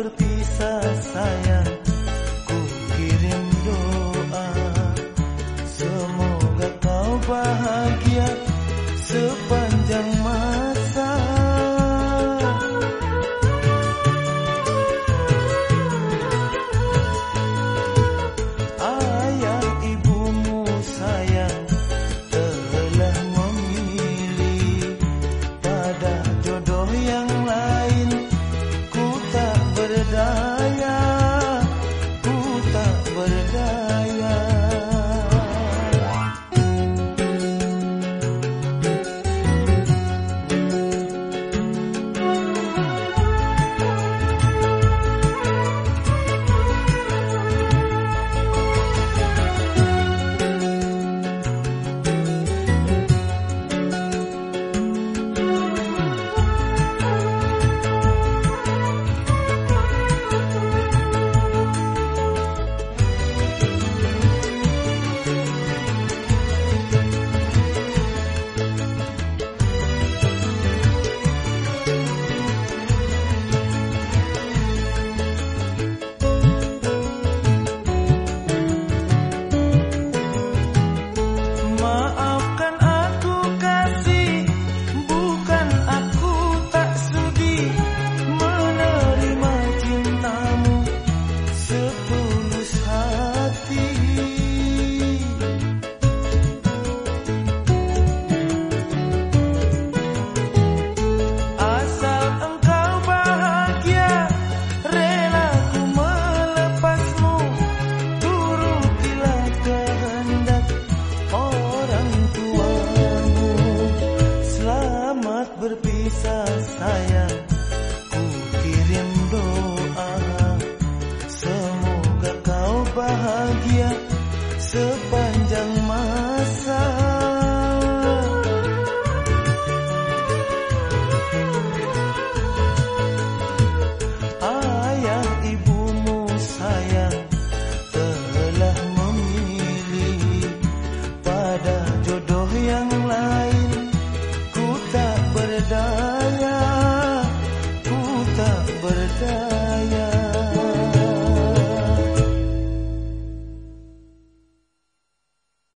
berpisah sayang. Ku kirim doa. Semoga kau bahagia.